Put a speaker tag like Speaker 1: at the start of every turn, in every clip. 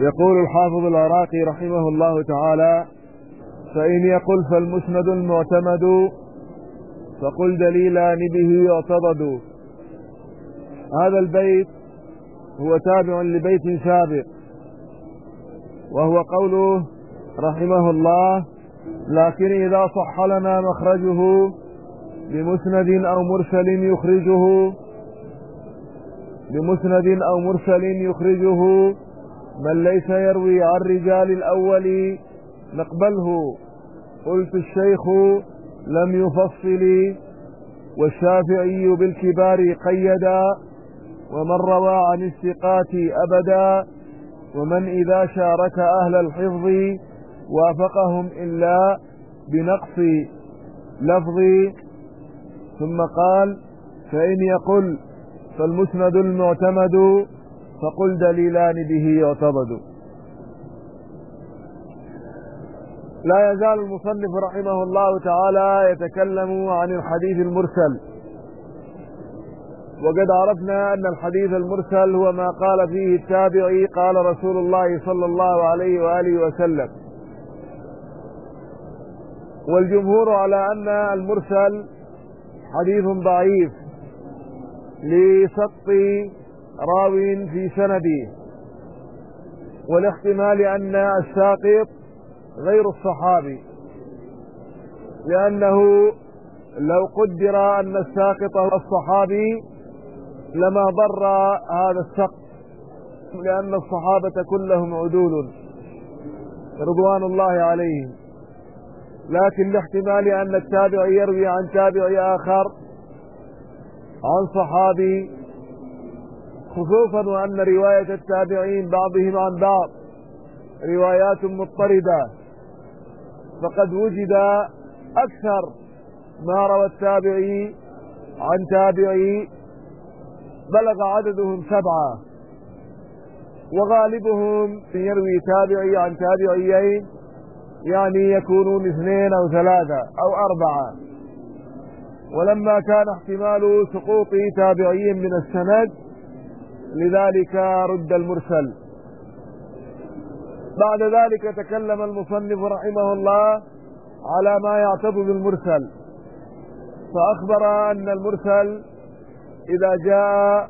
Speaker 1: يقول الحافظ العراقي رحمه الله تعالى فإن يقل فالمسند المعتمد فقل دليلان به يعتضد هذا البيت هو تابع لبيت سابق وهو قوله رحمه الله لكن إذا صح لنا مخرجه بمسند أو مرسل يخرجه بمسند أو مرسل يخرجه من ليس يروي عن رجال الأول نقبله قلت الشيخ لم يفصل والشافعي بالكبار قيدا ومن روى عن الثقات أبدا ومن إذا شارك أهل الحفظ وافقهم إلا بنقص لفظ ثم قال فإن يقل فالمسند المعتمد فقل دليلان به يعتمد لا يزال المصنف رحمه الله تعالى يتكلم عن الحديث المرسل وقد عرفنا أن الحديث المرسل هو ما قال فيه التابعي قال رسول الله صلى الله عليه وآله وسلم والجمهور على أن المرسل حديث ضعيف لسقط راو في سنده والاحتمال أن الساقط غير الصحابي لأنه لو قدر أن الساقط هو الصحابي لما ضر هذا السقط لأن الصحابة كلهم عدول رضوان الله عليهم لكن الاحتمال أن التابع يروي عن تابع آخر عن صحابي خصوصا وأن رواية التابعين بعضهم عن بعض روايات مضطردة فقد وجد أكثر ما روى التابعي عن تابعي بلغ عددهم سبعة وغالبهم يروي تابعي عن تابعيين يعني يكونون اثنين أو ثلاثة أو أربعة ولما كان احتمال سقوط تابعي من السند لذلك رد المرسل بعد ذلك تكلم المصنف رحمه الله على ما يعتبر بالمرسل فأخبر أن المرسل إذا جاء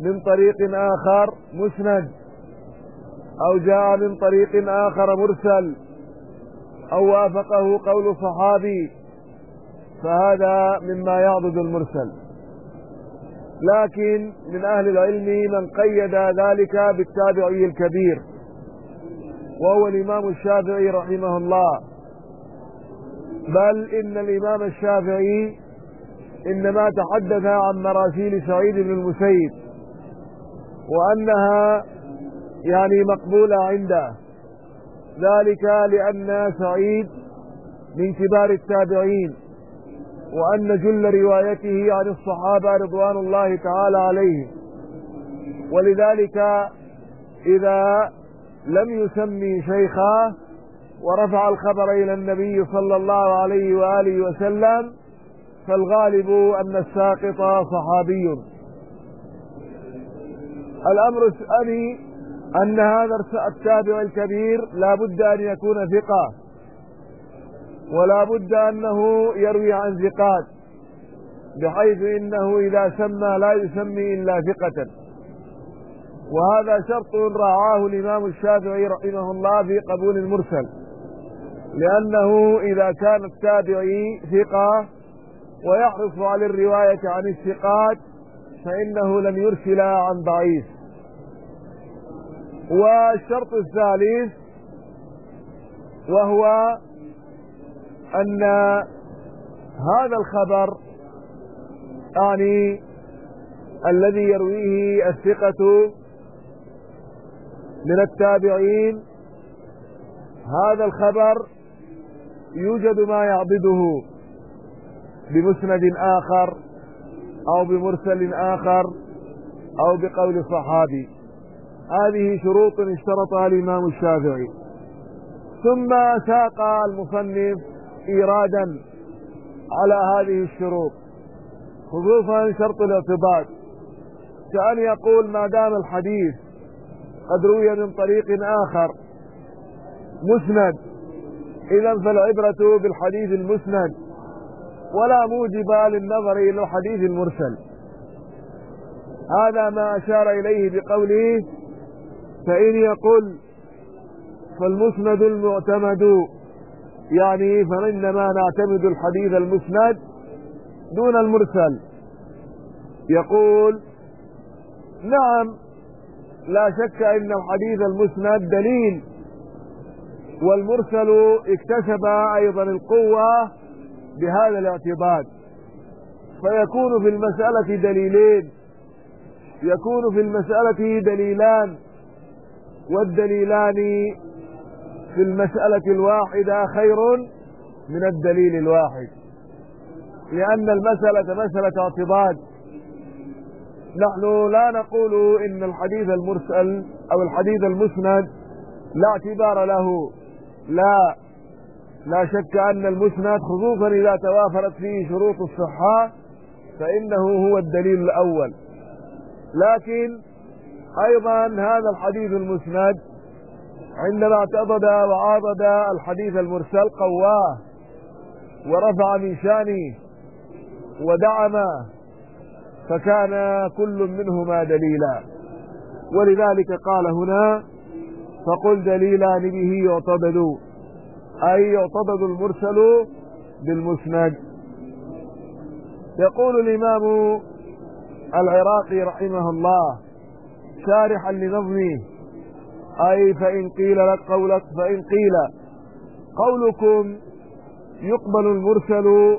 Speaker 1: من طريق آخر مسند أو جاء من طريق آخر مرسل أو وافقه قول صحابي فهذا مما يعضد المرسل لكن من أهل العلم من قيد ذلك بالتابعي الكبير وهو الإمام الشافعي رحمه الله بل إن الإمام الشافعي إنما تحدث عن مراسيل سعيد بن المسيب وأنها يعني مقبولة عنده ذلك لأن سعيد من كبار التابعين وأن جل روايته عن الصحابة رضوان الله تعالى عليهم ولذلك إذا لم يسمي شيخا ورفع الخبر إلى النبي صلى الله عليه وآله وسلم فالغالب أن الساقط صحابي الأمر الثاني أن هذا التابع الكبير لا بد أن يكون ثقة ولا بد أنه يروي عن ثقات بحيث إنه إذا سمى لا يسمي إلا ثقة وهذا شرط رعاه الإمام الشافعي رحمه الله في قبول المرسل لأنه إذا كان التابعي ثقة ويحرص على الرواية عن الثقات فإنه لن يرسل عن ضعيف والشرط الثالث وهو أن هذا الخبر يعني الذي يرويه الثقة من التابعين هذا الخبر يوجد ما يعضده بمسند آخر أو بمرسل آخر أو بقول صحابي هذه شروط اشترطها الإمام الشافعي ثم ساق المصنف إيرادا على هذه الشروط خصوصا شرط الارتباط كأن يقول ما دام الحديث قد روي من طريق آخر مسند إذا فالعبرة بالحديث المسند ولا موجب للنظر إلى الحديث المرسل هذا ما أشار إليه بقوله فإن يقل فالمسند المعتمد يعني فإنما نعتمد الحديث المسند دون المرسل يقول نعم لا شك أن الحديث المسند دليل والمرسل اكتسب أيضا القوة بهذا الاعتبار فيكون في المسألة دليلين يكون في المسألة دليلان والدليلان في المسألة الواحدة خير من الدليل الواحد لأن المسألة مسألة اعتضاد نحن لا نقول إن الحديث المرسل أو الحديث المسند لا اعتبار له لا لا شك أن المسند خصوصا إذا توافرت فيه شروط الصحة فإنه هو الدليل الأول لكن أيضا هذا الحديث المسند عندما اعتضد وعاضد الحديث المرسل قواه ورفع من شانه ودعم فكان كل منهما دليلا ولذلك قال هنا فقل دليلان به يعتضد اي يعتضد المرسل بالمسند يقول الامام العراقي رحمه الله شارحا لنظمه أي فإن قيل لك قولك فإن قيل قولكم يقبل المرسل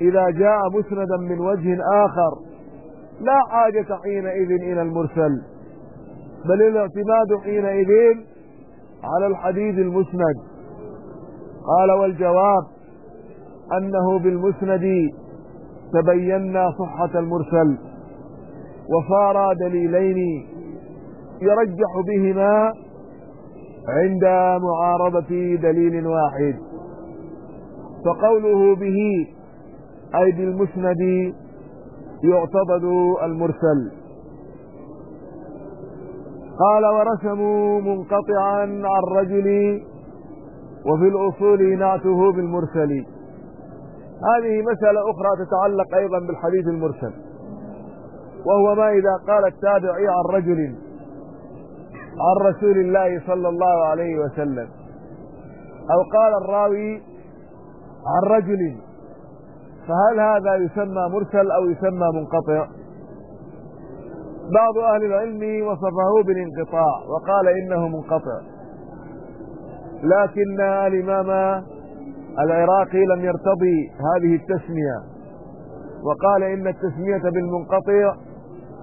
Speaker 1: إذا جاء مسندا من وجه آخر لا حاجة حينئذ إلى المرسل بل الاعتماد حينئذ على الحديث المسند قال والجواب أنه بالمسند تبينا صحة المرسل وصار دليلين يرجح بهما عند معارضة دليل واحد فقوله به أي بالمسند يعتضد المرسل قال ورسموا منقطعا عن رجل وفي الأصول نعته بالمرسل هذه مسألة أخرى تتعلق أيضا بالحديث المرسل وهو ما إذا قال التابعي عن رجل عن رسول الله صلى الله عليه وسلم أو قال الراوي عن رجل فهل هذا يسمى مرسل أو يسمى منقطع بعض أهل العلم وصفه بالانقطاع وقال إنه منقطع لكن الإمام العراقي لم يرتضي هذه التسمية وقال إن التسمية بالمنقطع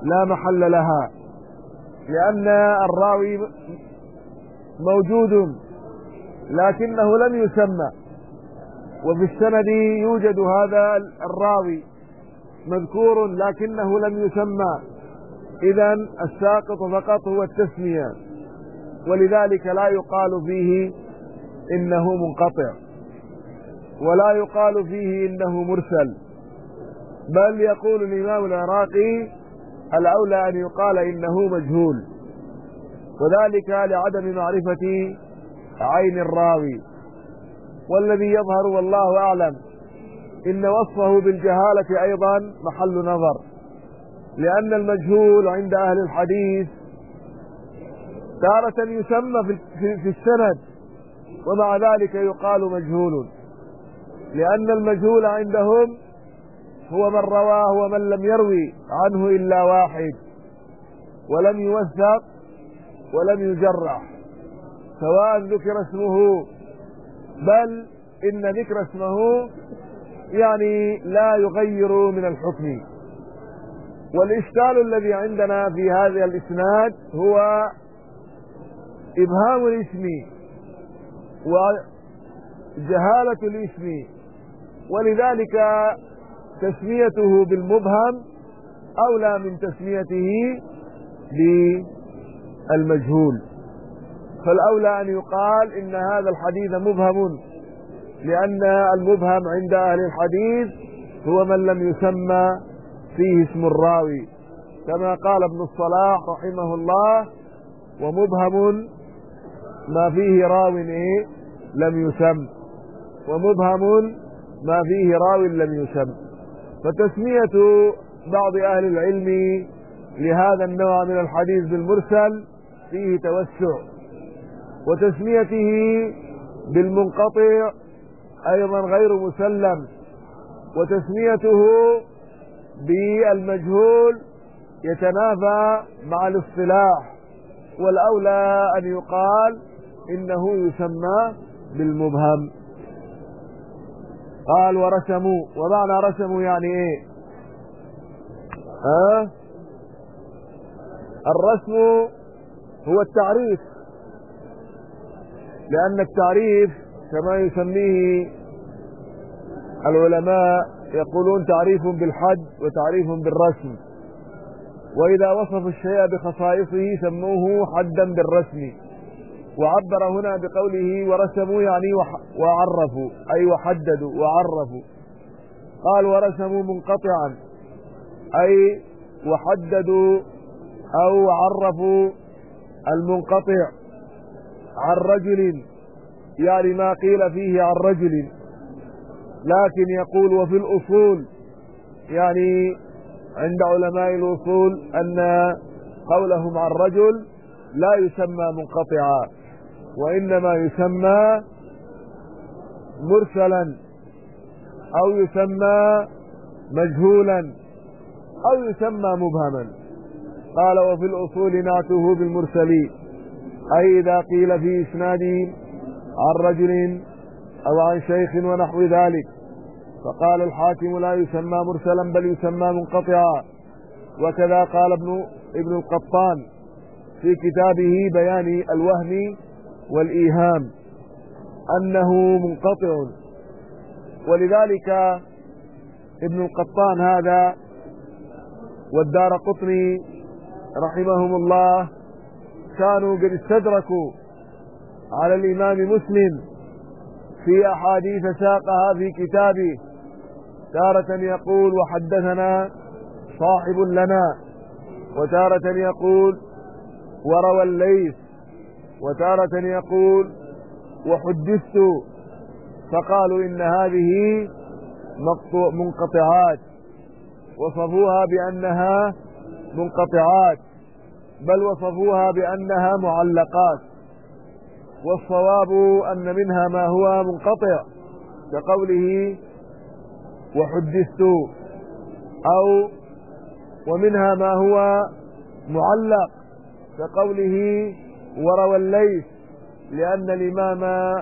Speaker 1: لا محل لها لأن الراوي موجود لكنه لم يسمى وفي السند يوجد هذا الراوي مذكور لكنه لم يسمى إذا الساقط فقط هو التسمية ولذلك لا يقال فيه إنه منقطع ولا يقال فيه إنه مرسل بل يقول الإمام العراقي الأولى أن يقال إنه مجهول وذلك لعدم معرفة عين الراوي والذي يظهر والله أعلم إن وصفه بالجهالة أيضا محل نظر لأن المجهول عند أهل الحديث تارة يسمى في السند ومع ذلك يقال مجهول لأن المجهول عندهم هو من رواه ومن لم يروي عنه إلا واحد ولم يوثق ولم يجرح سواء ذكر اسمه بل إن ذكر اسمه يعني لا يغير من الحكم والإشكال الذي عندنا في هذا الإسناد هو إبهام الاسم وجهالة الاسم ولذلك تسميته بالمبهم أولى من تسميته بالمجهول فالأولى أن يقال إن هذا الحديث مبهم لأن المبهم عند أهل الحديث هو من لم يسمى فيه اسم الراوي كما قال ابن الصلاح رحمه الله ومبهم ما فيه راو لم يسم ومبهم ما فيه راو لم يسم فتسمية بعض أهل العلم لهذا النوع من الحديث بالمرسل فيه توسع وتسميته بالمنقطع أيضا غير مسلم وتسميته بالمجهول يتنافى مع الاصطلاح والأولى أن يقال إنه يسمى بالمبهم قال ورسموا ومعنى رسموا يعني ايه ها أه؟ الرسم هو التعريف لان التعريف كما يسميه العلماء يقولون تعريف بالحد وتعريف بالرسم واذا وصف الشيء بخصائصه سموه حدا بالرسم وعبر هنا بقوله ورسموا يعني وعرفوا أي وحددوا وعرفوا قال ورسموا منقطعا أي وحددوا أو عرفوا المنقطع عن رجل يعني ما قيل فيه عن رجل لكن يقول وفي الأصول يعني عند علماء الأصول أن قولهم عن رجل لا يسمى منقطعا وإنما يسمى مرسلا أو يسمى مجهولا أو يسمى مبهما قال وفي الأصول نعته بالمرسل أي إذا قيل في إسناده عن رجل أو عن شيخ ونحو ذلك فقال الحاكم لا يسمى مرسلا بل يسمى منقطعا وكذا قال ابن ابن القطان في كتابه بيان الوهم والإيهام أنه منقطع ولذلك ابن القطان هذا والدار قطني رحمهم الله كانوا قد استدركوا على الإمام مسلم في أحاديث ساقها في كتابه تارة يقول وحدثنا صاحب لنا وتارة يقول وروى الليث وتارة يقول وحدثت فقالوا إن هذه منقطعات وصفوها بأنها منقطعات بل وصفوها بأنها معلقات والصواب أن منها ما هو منقطع كقوله وحدثت أو ومنها ما هو معلق كقوله وروى الليث لأن الإمام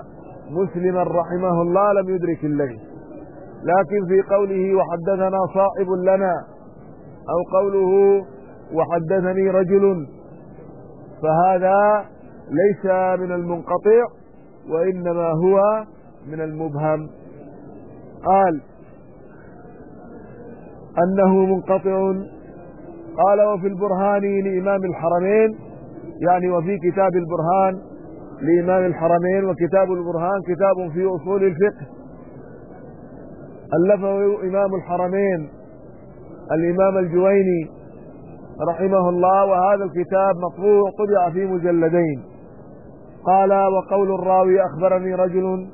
Speaker 1: مسلما رحمه الله لم يدرك الليث لكن في قوله وحدثنا صائب لنا أو قوله وحدثني رجل فهذا ليس من المنقطع وإنما هو من المبهم قال أنه منقطع قال وفي البرهان لإمام الحرمين يعني وفي كتاب البرهان لإمام الحرمين وكتاب البرهان كتاب في أصول الفقه ألفه إمام الحرمين الإمام الجويني رحمه الله وهذا الكتاب مطبوع طبع في مجلدين قال وقول الراوي أخبرني رجل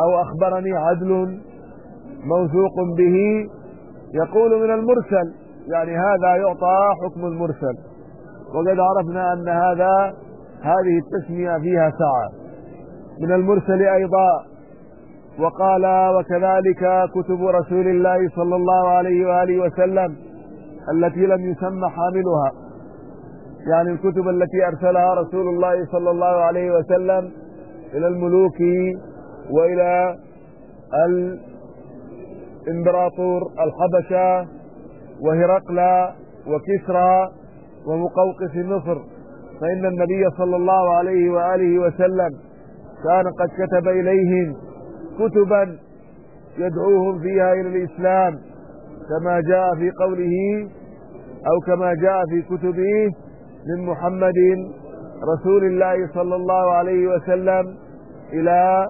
Speaker 1: أو أخبرني عدل موثوق به يقول من المرسل يعني هذا يعطى حكم المرسل وقد عرفنا أن هذا هذه التسمية فيها سعة من المرسل أيضا وقال وكذلك كتب رسول الله صلى الله عليه وآله وسلم التي لم يسمى حاملها يعني الكتب التي أرسلها رسول الله صلى الله عليه وسلم إلى الملوك وإلى الإمبراطور الحبشة وهرقل وكسرى ومقوقس مصر فإن النبي صلى الله عليه وآله وسلم كان قد كتب إليهم كتبا يدعوهم فيها إلى الإسلام كما جاء في قوله أو كما جاء في كتبه من محمد رسول الله صلى الله عليه وسلم إلى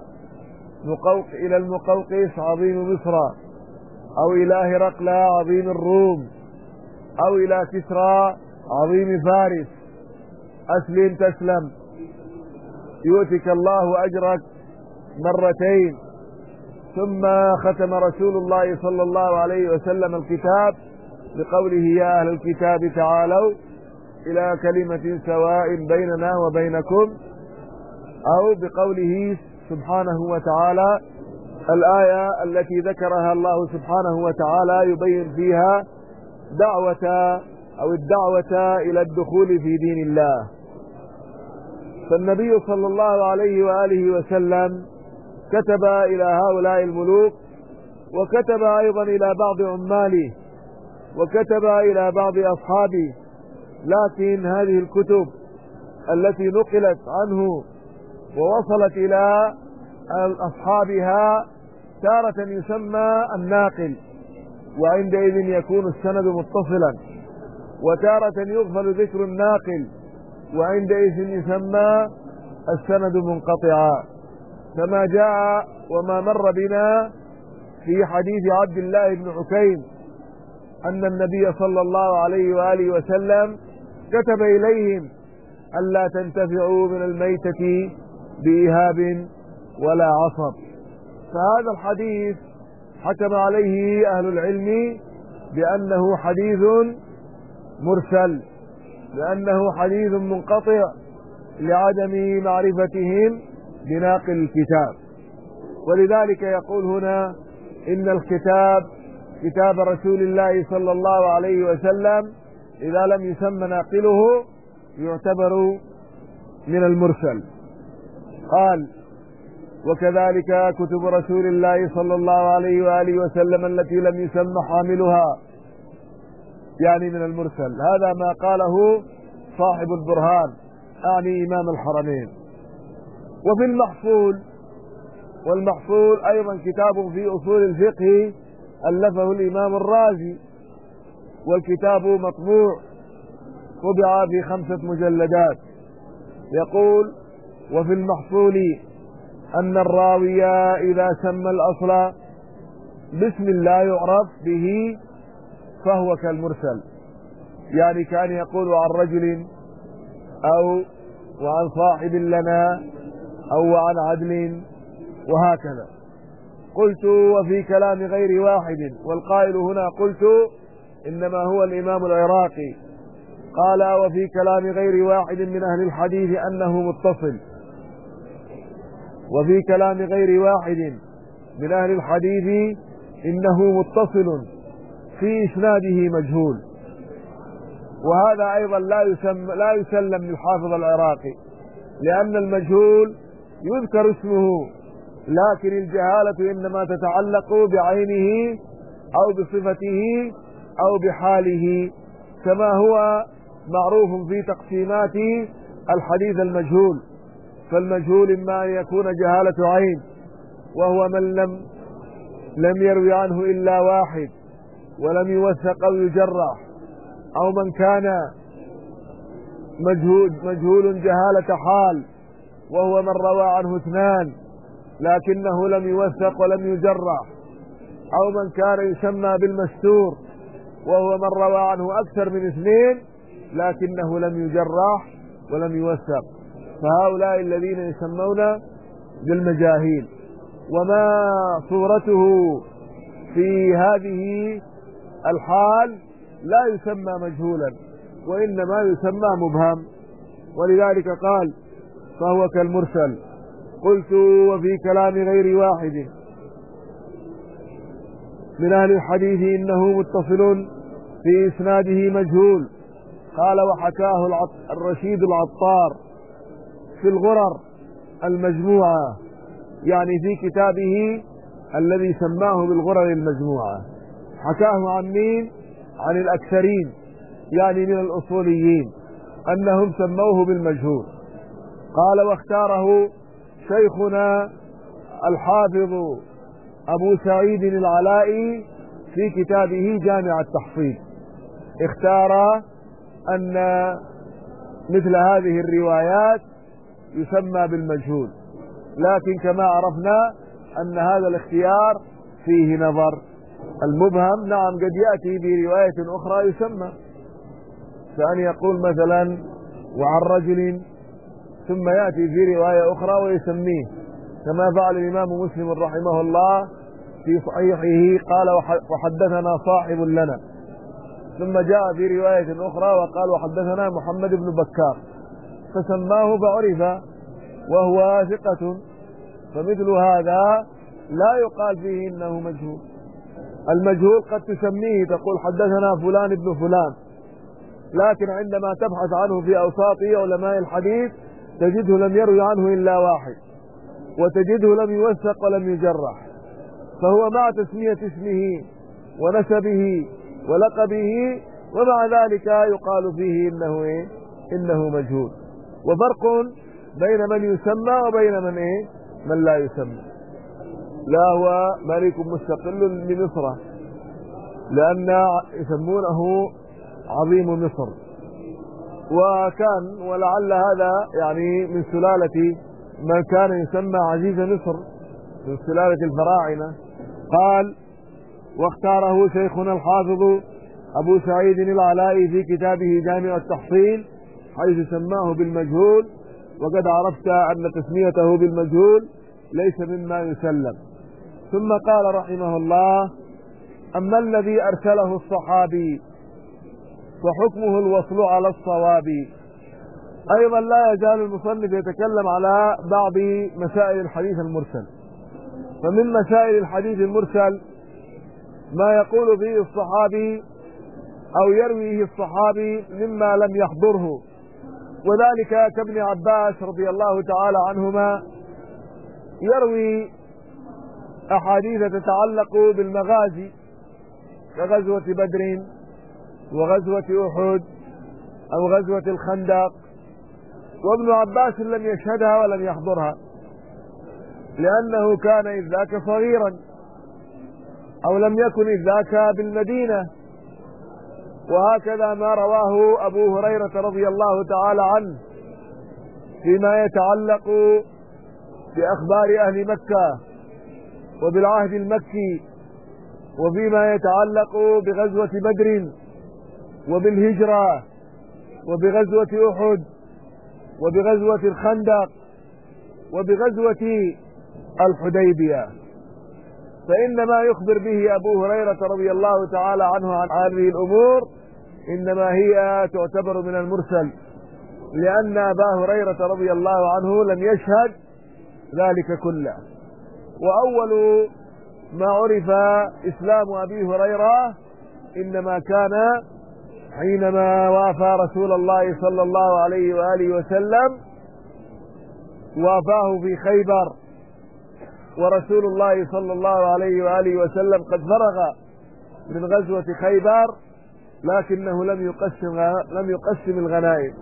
Speaker 1: مقوق إلى المقوقس عظيم مصر أو إلى هرقل عظيم الروم أو إلى كسرى عظيم فارس أسلم تسلم يؤتك الله أجرك مرتين ثم ختم رسول الله صلى الله عليه وسلم الكتاب بقوله يا أهل الكتاب تعالوا إلى كلمة سواء بيننا وبينكم أو بقوله سبحانه وتعالى الآية التي ذكرها الله سبحانه وتعالى يبين فيها دعوة أو الدعوة إلى الدخول في دين الله فالنبي صلى الله عليه وآله وسلم كتب إلى هؤلاء الملوك وكتب أيضا إلى بعض عماله وكتب إلى بعض أصحابه لكن هذه الكتب التي نقلت عنه ووصلت إلى أصحابها تارة يسمى الناقل وعندئذ يكون السند متصلا وتارة يغفل ذكر الناقل وعندئذ يسمى السند منقطعا كما جاء وما مر بنا في حديث عبد الله بن عكيم أن النبي صلى الله عليه وآله وسلم كتب إليهم ألا تنتفعوا من الميتة بإهاب ولا عصب فهذا الحديث حكم عليه أهل العلم بأنه حديث مرسل لأنه حديث منقطع لعدم معرفتهم بناقل الكتاب ولذلك يقول هنا إن الكتاب كتاب رسول الله صلى الله عليه وسلم إذا لم يسمى ناقله يعتبر من المرسل قال وكذلك كتب رسول الله صلى الله عليه وآله وسلم التي لم يسمى حاملها يعني من المرسل هذا ما قاله صاحب البرهان أعني إمام الحرمين وفي المحصول والمحصول أيضا كتاب في أصول الفقه ألفه الإمام الرازي والكتاب مطبوع طبع في خمسة مجلدات يقول وفي المحصول أن الراوي إذا سمى الأصل باسم لا يعرف به فهو كالمرسل يعني كان يقول عن رجل أو وعن صاحب لنا أو عن عدل وهكذا قلت وفي كلام غير واحد والقائل هنا قلت إنما هو الإمام العراقي قال وفي كلام غير واحد من أهل الحديث أنه متصل وفي كلام غير واحد من أهل الحديث إنه متصل في إسناده مجهول وهذا أيضا لا يسم لا يسلم للحافظ العراقي لأن المجهول يذكر اسمه لكن الجهالة إنما تتعلق بعينه أو بصفته أو بحاله كما هو معروف في تقسيمات الحديث المجهول فالمجهول إما أن يكون جهالة عين وهو من لم لم يروي عنه إلا واحد ولم يوثق أو يجرح أو من كان مجهول, مجهول جهالة حال وهو من روى عنه اثنان لكنه لم يوثق ولم يجرح أو من كان يسمى بالمستور وهو من روى عنه أكثر من اثنين لكنه لم يجرح ولم يوثق فهؤلاء الذين يسمون بالمجاهيل وما صورته في هذه الحال لا يسمى مجهولا وإنما يسمى مبهم ولذلك قال فهو كالمرسل قلت وفي كلام غير واحد من أهل الحديث إنه متصل في إسناده مجهول قال وحكاه الرشيد العطار في الغرر المجموعة يعني في كتابه الذي سماه بالغرر المجموعة حكاه عن مين عن الأكثرين يعني من الأصوليين أنهم سموه بالمجهول قال واختاره شيخنا الحافظ أبو سعيد العلائي في كتابه جامع التحصيل اختار أن مثل هذه الروايات يسمى بالمجهول لكن كما عرفنا أن هذا الاختيار فيه نظر المبهم نعم قد يأتي برواية أخرى يسمى فأن يقول مثلا وعن رجل ثم يأتي في رواية أخرى ويسميه كما فعل الإمام مسلم رحمه الله في صحيحه قال وحدثنا صاحب لنا ثم جاء في رواية أخرى وقال وحدثنا محمد بن بكار فسماه فعرف وهو ثقة فمثل هذا لا يقال فيه إنه مجهول المجهول قد تسميه تقول حدثنا فلان ابن فلان لكن عندما تبحث عنه في أوساط علماء الحديث تجده لم يروي عنه إلا واحد وتجده لم يوثق ولم يجرح فهو مع تسمية اسمه ونسبه ولقبه ومع ذلك يقال فيه إنه إيه؟ إنه مجهول وفرق بين من يسمى وبين من إيه؟ من لا يسمى لا هو ملك مستقل لمصر لأن يسمونه عظيم مصر وكان ولعل هذا يعني من سلالة من كان يسمى عزيز مصر من سلالة الفراعنة قال واختاره شيخنا الحافظ أبو سعيد العلائي في كتابه جامع التحصيل حيث سماه بالمجهول وقد عرفت أن تسميته بالمجهول ليس مما يسلم ثم قال رحمه الله أما الذي أرسله الصحابي وحكمه الوصل على الصواب أيضا لا يزال المصنف يتكلم على بعض مسائل الحديث المرسل فمن مسائل الحديث المرسل ما يقول به الصحابي أو يرويه الصحابي مما لم يحضره وذلك كابن عباس رضي الله تعالى عنهما يروي أحاديث تتعلق بالمغازي كغزوة بدر وغزوة أحد أو غزوة الخندق وابن عباس لم يشهدها ولم يحضرها لأنه كان إذ ذاك صغيرا أو لم يكن إذ ذاك بالمدينة وهكذا ما رواه أبو هريرة رضي الله تعالى عنه فيما يتعلق بأخبار أهل مكة وبالعهد المكي وفيما يتعلق بغزوة بدر وبالهجرة وبغزوة أحد وبغزوة الخندق وبغزوة الحديبية فإن ما يخبر به أبو هريرة رضي الله تعالى عنه عن هذه الأمور إنما هي تعتبر من المرسل لأن أبا هريرة رضي الله عنه لم يشهد ذلك كله وأول ما عرف إسلام أبي هريرة إنما كان حينما وافى رسول الله صلى الله عليه وآله وسلم وافاه في خيبر ورسول الله صلى الله عليه وآله وسلم قد فرغ من غزوة خيبر لكنه لم يقسم لم يقسم الغنائم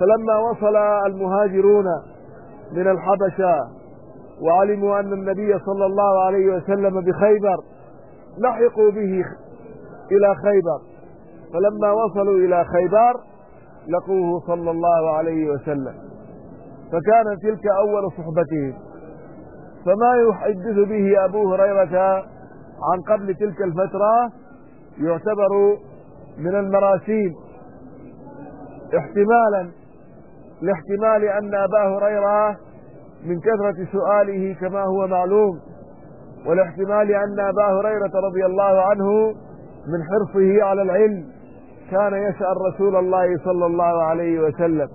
Speaker 1: فلما وصل المهاجرون من الحبشة وعلموا أن النبي صلى الله عليه وسلم بخيبر لحقوا به إلى خيبر فلما وصلوا إلى خيبر لقوه صلى الله عليه وسلم فكانت تلك أول صحبته فما يحدث به أبو هريرة عن قبل تلك الفترة يعتبر من المراسيم احتمالا لاحتمال أن أبا هريرة من كثرة سؤاله كما هو معلوم والاحتمال أن أبا هريرة رضي الله عنه من حرصه على العلم كان يسأل رسول الله صلى الله عليه وسلم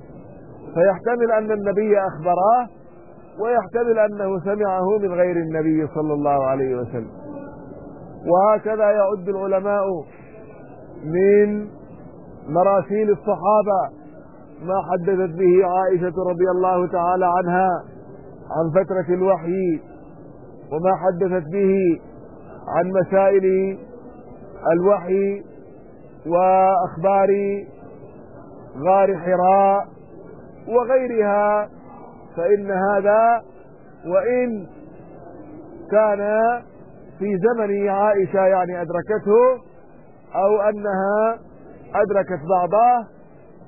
Speaker 1: فيحتمل أن النبي أخبراه ويحتمل أنه سمعه من غير النبي صلى الله عليه وسلم وهكذا يعد العلماء من مراسيل الصحابة ما حدثت به عائشة رضي الله تعالى عنها عن فترة الوحي وما حدثت به عن مسائل الوحي وأخبار غار حراء وغيرها فإن هذا وإن كان في زمن عائشة يعني أدركته أو أنها أدركت بعضه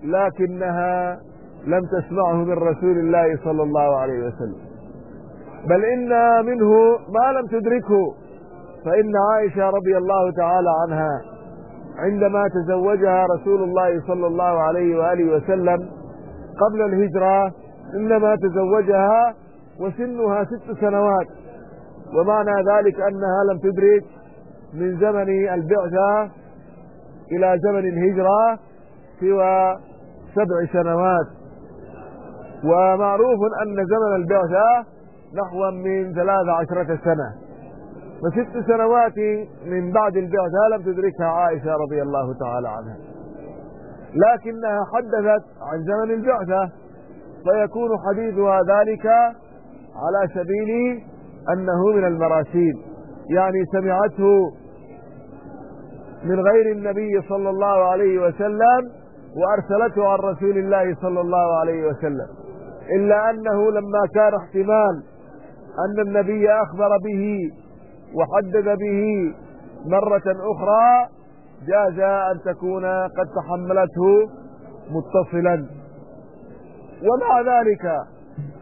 Speaker 1: لكنها لم تسمعه من رسول الله صلى الله عليه وسلم بل إن منه ما لم تدركه فإن عائشة رضي الله تعالى عنها عندما تزوجها رسول الله صلى الله عليه وآله وسلم قبل الهجرة إنما تزوجها وسنها ست سنوات ومعنى ذلك أنها لم تدرك من زمن البعثة إلى زمن الهجرة سوى سبع سنوات ومعروف أن زمن البعثة نحو من 13 سنة فست سنوات من بعد البعثة لم تدركها عائشة رضي الله تعالى عنها لكنها حدثت عن زمن البعثة فيكون حديثها ذلك على سبيل أنه من المراسيل يعني سمعته من غير النبي صلى الله عليه وسلم وأرسلته عن رسول الله صلى الله عليه وسلم إلا أنه لما كان احتمال أن النبي أخبر به وحدد به مرة أخرى جاز أن تكون قد تحملته متصلا ومع ذلك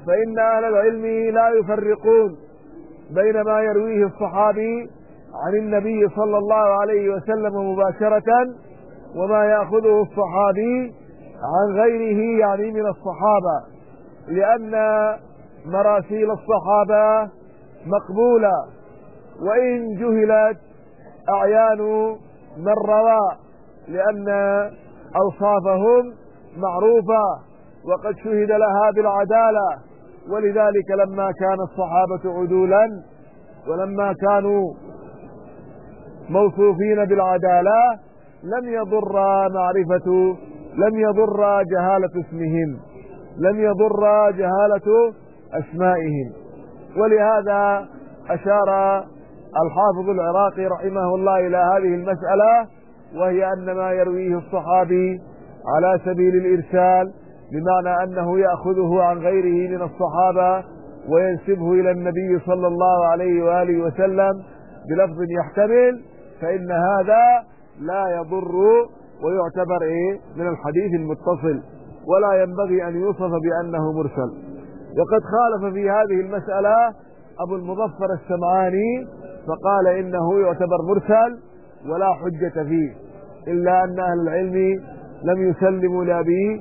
Speaker 1: فإن أهل العلم لا يفرقون بين ما يرويه الصحابي عن النبي صلى الله عليه وسلم مباشرة وما يأخذه الصحابي عن غيره يعني من الصحابة لأن مراسيل الصحابة مقبولة وإن جهلت أعيان من روى لأن أوصافهم معروفة وقد شهد لها بالعدالة ولذلك لما كان الصحابة عدولا ولما كانوا موصوفين بالعدالة لم يضر معرفة لم يضر جهالة اسمهم لم يضر جهالة أسمائهم ولهذا أشار الحافظ العراقي رحمه الله إلى هذه المسألة وهي أن ما يرويه الصحابي على سبيل الإرسال بمعنى أنه يأخذه عن غيره من الصحابة وينسبه إلى النبي صلى الله عليه وآله وسلم بلفظ يحتمل فإن هذا لا يضر ويعتبر إيه من الحديث المتصل ولا ينبغي أن يوصف بأنه مرسل وقد خالف في هذه المسألة أبو المظفر السمعاني فقال إنه يعتبر مرسل ولا حجة فيه إلا أن أهل العلم لم يسلموا لأبي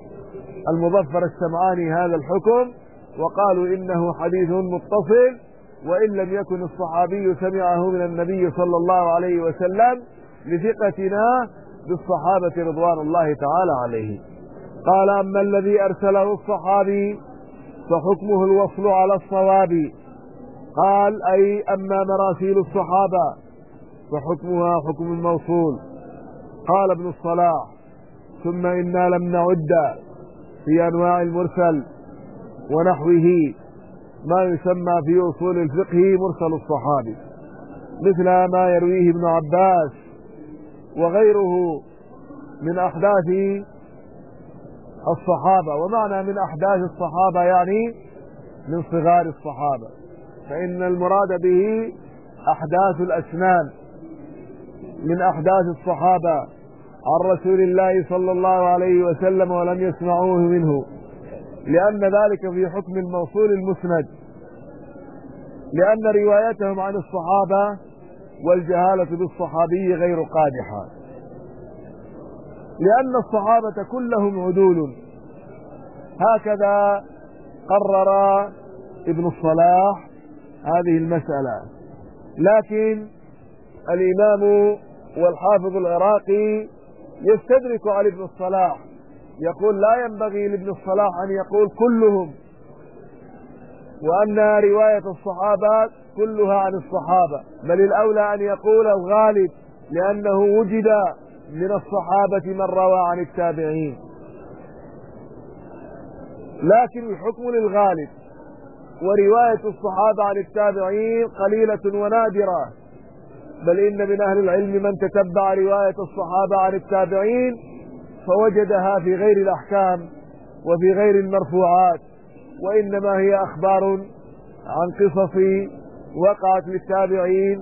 Speaker 1: المظفر السمعاني هذا الحكم وقالوا إنه حديث متصل وإن لم يكن الصحابي سمعه من النبي صلى الله عليه وسلم لثقتنا بالصحابة رضوان الله تعالى عليه قال أما الذي أرسله الصحابي فحكمه الوصل على الصواب قال أي أما مراسيل الصحابة فحكمها حكم الموصول قال ابن الصلاح ثم إنا لم نعد في أنواع المرسل ونحوه ما يسمى في أصول الفقه مرسل الصحابي مثل ما يرويه ابن عباس وغيره من أحداث الصحابة ومعنى من أحداث الصحابة يعني من صغار الصحابة فإن المراد به أحداث الأسنان من أحداث الصحابة عن رسول الله صلى الله عليه وسلم ولم يسمعوه منه لأن ذلك في حكم الموصول المسند لأن روايتهم عن الصحابة والجهالة بالصحابي غير قادحة لأن الصحابة كلهم عدول هكذا قرر ابن الصلاح هذه المسألة لكن الإمام والحافظ العراقي يستدرك على ابن الصلاح يقول لا ينبغي لابن الصلاح أن يقول كلهم وأن رواية الصحابة كلها عن الصحابة بل الأولى أن يقول الغالب لأنه وجد من الصحابة من روى عن التابعين لكن الحكم للغالب ورواية الصحابة عن التابعين قليلة ونادرة بل إن من أهل العلم من تتبع رواية الصحابة عن التابعين فوجدها في غير الأحكام وفي غير المرفوعات وإنما هي أخبار عن قصص وقعت للتابعين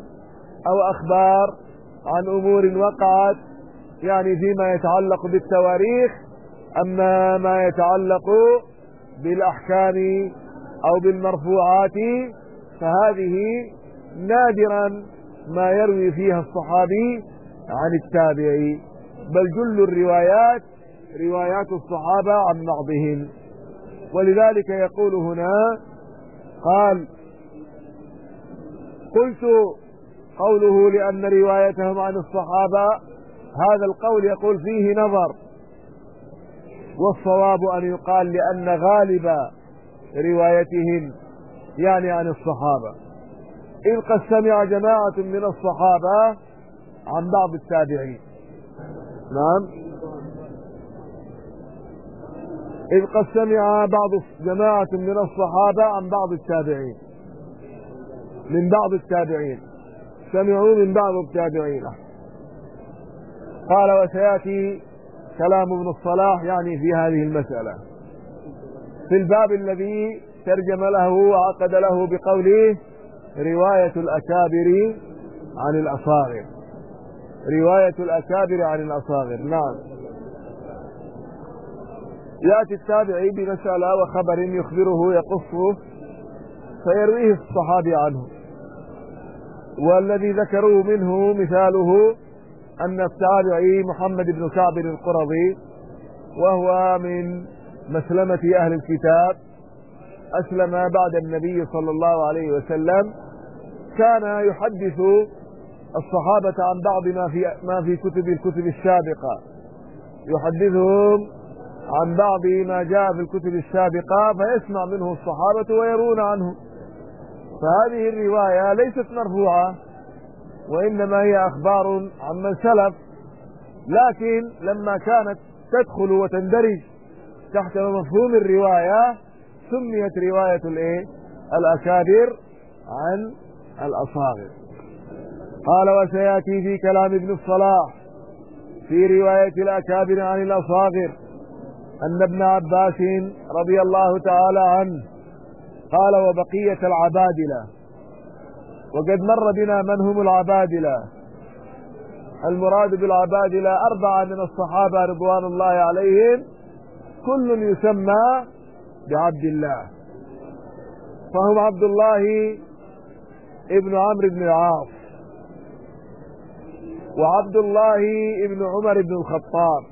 Speaker 1: أو أخبار عن أمور وقعت يعني فيما يتعلق بالتواريخ أما ما يتعلق بالأحكام أو بالمرفوعات فهذه نادرا ما يروي فيها الصحابي عن التابع بل جل الروايات روايات الصحابة عن بعضهم ولذلك يقول هنا قال قلت قوله لأن روايتهم عن الصحابة هذا القول يقول فيه نظر والصواب أن يقال لأن غالب روايتهم يعني عن الصحابة إذ قد سمع جماعة من الصحابة عن بعض التابعين نعم إذ قد سمع بعض جماعة من الصحابة عن بعض التابعين من بعض التابعين سمعوا من بعض التابعين قال وسياتي كلام ابن الصلاح يعني في هذه المساله في الباب الذي ترجم له وعقد له بقوله روايه الاكابر عن الاصاغر روايه الاكابر عن الاصاغر نعم ياتي التابعي بمساله وخبر يخبره يقصه فيرويه الصحابي عنه والذي ذكروا منه مثاله أن التابعي محمد بن كعب القرظي وهو من مسلمة أهل الكتاب أسلم بعد النبي صلى الله عليه وسلم كان يحدث الصحابة عن بعض ما في ما في كتب الكتب السابقة يحدثهم عن بعض ما جاء في الكتب السابقة فيسمع منه الصحابة ويرون عنه فهذه الرواية ليست مرفوعة وإنما هي أخبار عمن سلف لكن لما كانت تدخل وتندرج تحت مفهوم الرواية سميت رواية الايه الأكابر عن الأصاغر قال وسيأتي في كلام ابن الصلاح في رواية الأكابر عن الأصاغر أن ابن عباس رضي الله تعالى عنه قال وبقية العبادلة وقد مر بنا من هم العبادلة المراد بالعبادلة أربعة من الصحابة رضوان الله عليهم كل يسمى بعبد الله فهم عبد الله ابن عمرو بن العاص وعبد الله ابن عمر بن الخطاب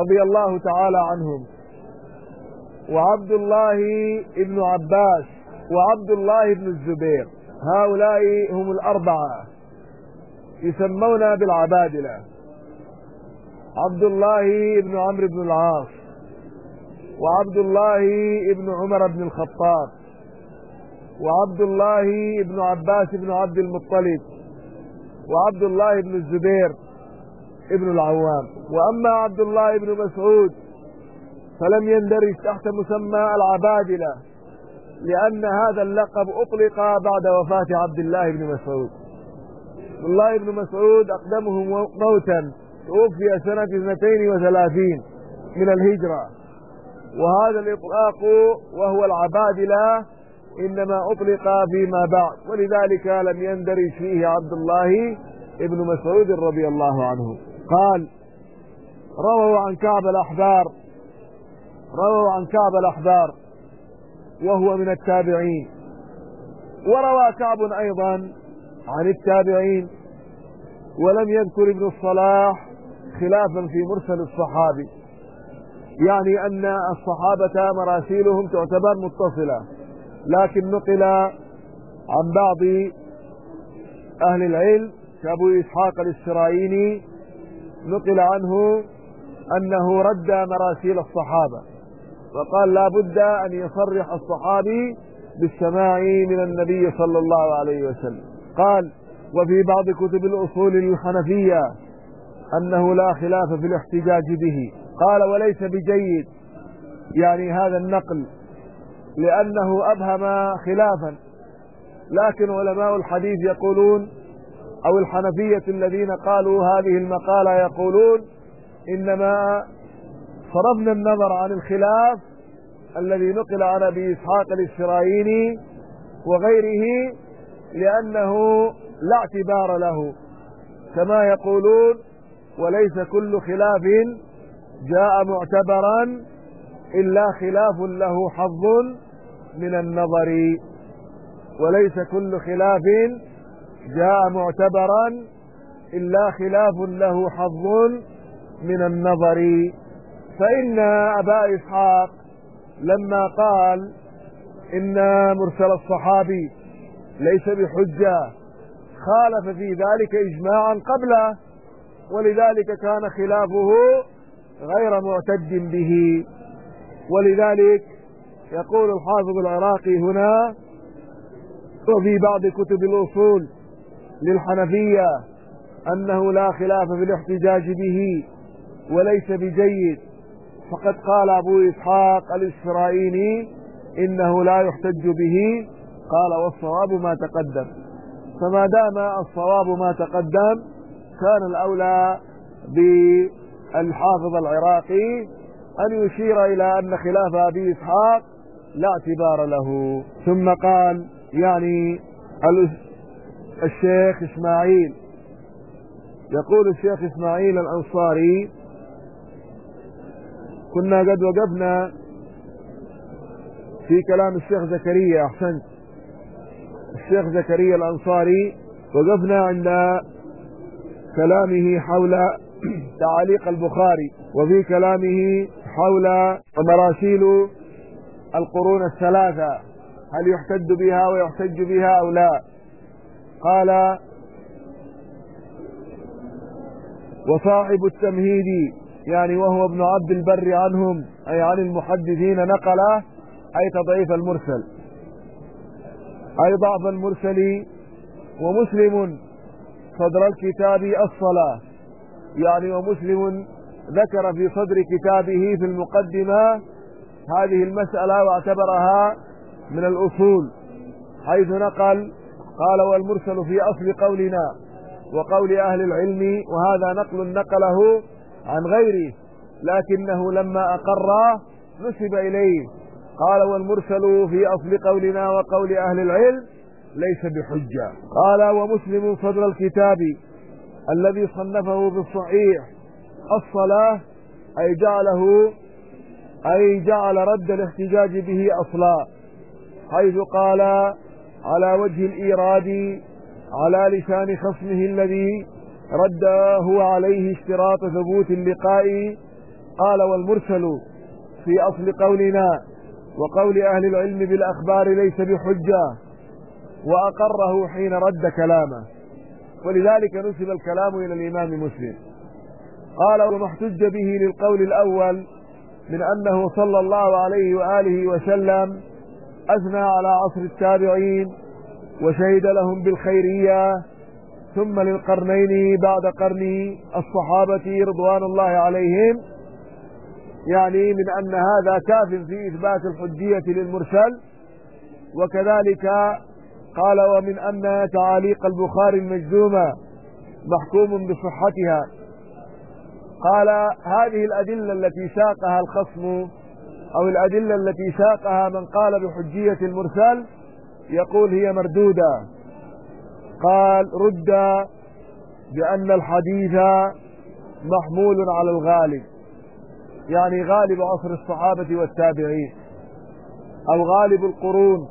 Speaker 1: رضي الله تعالى عنهم وعبد الله ابن عباس وعبد الله بن الزبير هؤلاء هم الأربعة يسمون بالعبادلة عبد الله بن عمرو بن العاص وعبد الله بن عمر بن الخطاب وعبد الله بن عباس بن عبد المطلب وعبد الله بن الزبير ابن العوام وأما عبد الله بن مسعود فلم يندرج تحت مسمى العبادلة لأن هذا اللقب أطلق بعد وفاة عبد الله بن مسعود عبد الله بن مسعود أقدمه موتا توفي سنة 32 من الهجرة وهذا الإطلاق وهو العبادلة إنما أطلق فيما بعد ولذلك لم يندرج فيه عبد الله ابن مسعود رضي الله عنه قال رووا عن كعب الأحبار رووا عن كعب الأحبار وهو من التابعين وروى كعب أيضا عن التابعين ولم يذكر ابن الصلاح خلافا في مرسل الصحابي يعني أن الصحابة مراسيلهم تعتبر متصلة لكن نقل عن بعض أهل العلم كأبو إسحاق الإسرائيلي نقل عنه أنه رد مراسيل الصحابة وقال لا بد أن يصرح الصحابي بالسماع من النبي صلى الله عليه وسلم قال وفي بعض كتب الأصول الحنفية أنه لا خلاف في الاحتجاج به قال وليس بجيد يعني هذا النقل لأنه أبهم خلافا لكن علماء الحديث يقولون أو الحنفية الذين قالوا هذه المقالة يقولون إنما صرفنا النظر عن الخلاف الذي نقل عن ابي اسحاق الاسرائيلي وغيره لانه لا اعتبار له كما يقولون وليس كل خلاف جاء معتبرا الا خلاف له حظ من النظر وليس كل خلاف جاء معتبرا الا خلاف له حظ من النظر فإن أبا إسحاق لما قال إن مرسل الصحابي ليس بحجة خالف في ذلك إجماعا قبله ولذلك كان خلافه غير معتد به ولذلك يقول الحافظ العراقي هنا وفي بعض كتب الأصول للحنفية أنه لا خلاف في الاحتجاج به وليس بجيد فقد قال أبو إسحاق الإسرائيلي إنه لا يحتج به قال والصواب ما تقدم فما دام الصواب ما تقدم كان الأولى بالحافظ العراقي أن يشير إلى أن خلاف أبي إسحاق لا اعتبار له ثم قال يعني الشيخ إسماعيل يقول الشيخ إسماعيل الأنصاري كنا قد وقفنا في كلام الشيخ زكريا احسنت الشيخ زكريا الانصاري وقفنا عند كلامه حول تعاليق البخاري وفي كلامه حول مراسيل القرون الثلاثة هل يحتد بها ويحتج بها أو لا قال وصاحب التمهيد يعني وهو ابن عبد البر عنهم أي عن المحدثين نقل أي تضعيف المرسل أي ضعف المرسل ومسلم صدر الكتاب الصلاة يعني ومسلم ذكر في صدر كتابه في المقدمة هذه المسألة واعتبرها من الأصول حيث نقل قال والمرسل في أصل قولنا وقول أهل العلم وهذا نقل نقله عن غيره لكنه لما أقر نسب إليه قال والمرسل في أصل قولنا وقول أهل العلم ليس بحجة قال ومسلم صدر الكتاب الذي صنفه بالصحيح الصلاة أي جعله أي جعل رد الاحتجاج به أصلا حيث قال على وجه الإيراد على لسان خصمه الذي رد هو عليه اشتراط ثبوت اللقاء قال والمرسل في أصل قولنا وقول أهل العلم بالأخبار ليس بحجة وأقره حين رد كلامه ولذلك نسب الكلام إلى الإمام مسلم قال وما احتج به للقول الأول من أنه صلى الله عليه وآله وسلم أثنى على عصر التابعين وشهد لهم بالخيرية ثم للقرنين بعد قرن الصحابة رضوان الله عليهم يعني من أن هذا كاف في إثبات الحجية للمرسل وكذلك قال ومن أن تعاليق البخاري المجزومة محكوم بصحتها قال هذه الأدلة التي ساقها الخصم أو الأدلة التي ساقها من قال بحجية المرسل يقول هي مردودة قال رد بأن الحديث محمول على الغالب يعني غالب عصر الصحابة والتابعين أو غالب القرون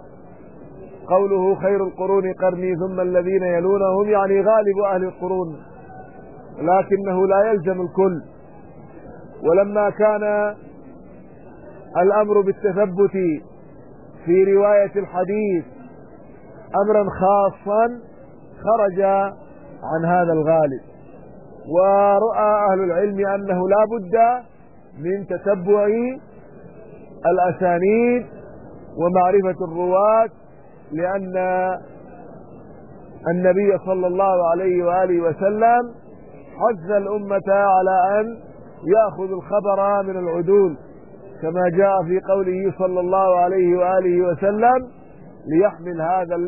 Speaker 1: قوله خير القرون قرني ثم الذين يلونهم يعني غالب أهل القرون لكنه لا يلزم الكل ولما كان الأمر بالتثبت في رواية الحديث أمرا خاصا خرج عن هذا الغالب ورأى أهل العلم أنه لا بد من تتبع الأسانيد ومعرفة الرواة لأن النبي صلى الله عليه وآله وسلم حث الأمة على أن يأخذ الخبر من العدول كما جاء في قوله صلى الله عليه وآله وسلم ليحمل هذا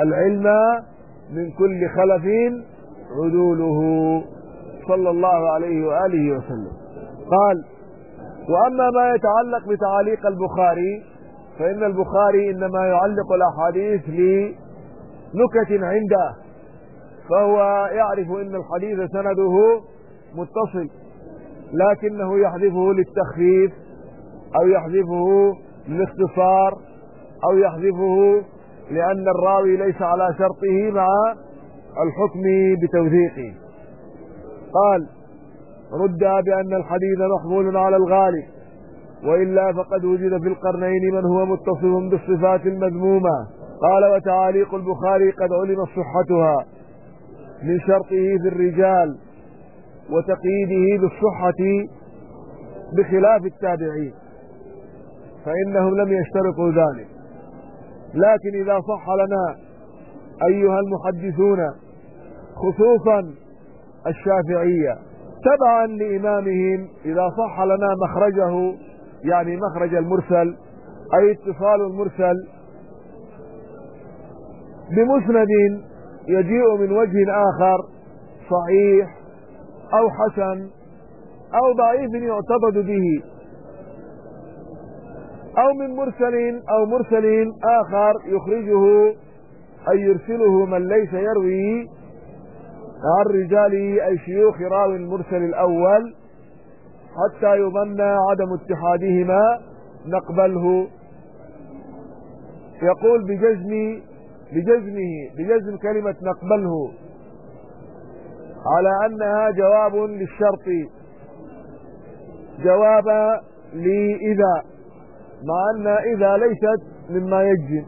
Speaker 1: العلم من كل خلف عدوله صلى الله عليه وآله وسلم قال وأما ما يتعلق بتعاليق البخاري فإن البخاري إنما يعلق الأحاديث لنكت عنده فهو يعرف إن الحديث سنده متصل لكنه يحذفه للتخفيف أو يحذفه للاختصار أو يحذفه لأن الراوي ليس على شرطه مع الحكم بتوثيقه قال رد بأن الحديث محمول على الغالب وإلا فقد وجد في القرنين من هو متصف بالصفات المذمومة قال وتعاليق البخاري قد علمت صحتها من شرطه في الرجال وتقييده بالصحة بخلاف التابعين فإنهم لم يشترطوا ذلك لكن إذا صح لنا أيها المحدثون خصوصا الشافعية تبعا لإمامهم إذا صح لنا مخرجه يعني مخرج المرسل أي اتصال المرسل بمسند يجيء من وجه آخر صحيح أو حسن أو ضعيف يعتبد به او من مرسل او مرسل اخر يخرجه اي يرسله من ليس يروي عن رجال اي شيوخ راوي المرسل الاول حتى يظن عدم اتحادهما نقبله يقول بجزم بجزمه بجزم كلمة نقبله على أنها جواب للشرط جواب لإذا مع أن إذا ليست مما يجزم